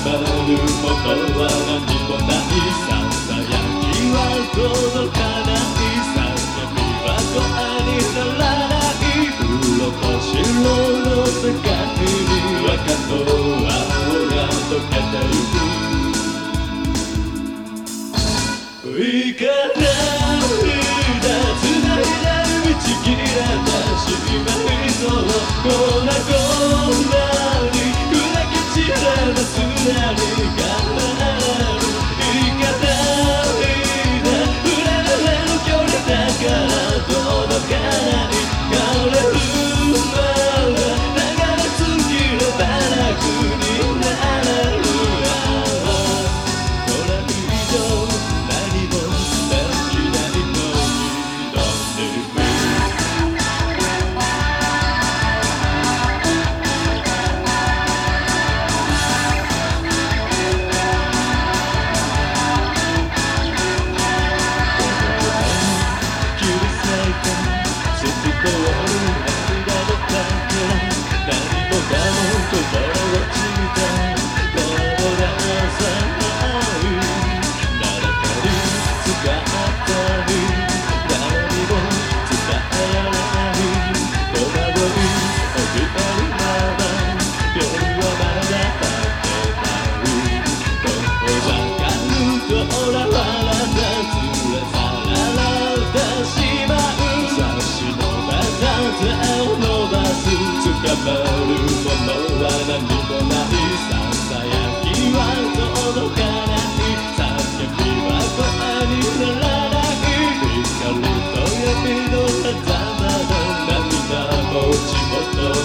baru membawa América.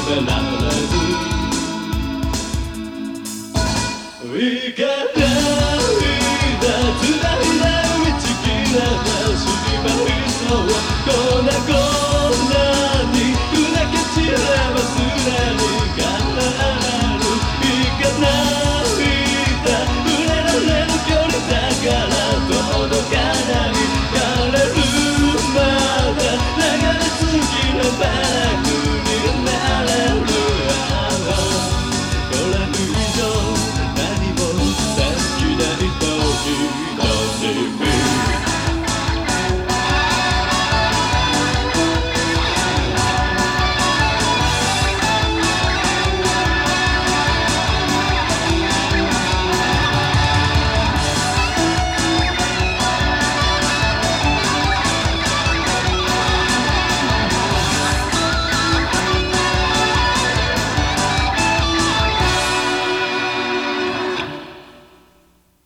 se We can.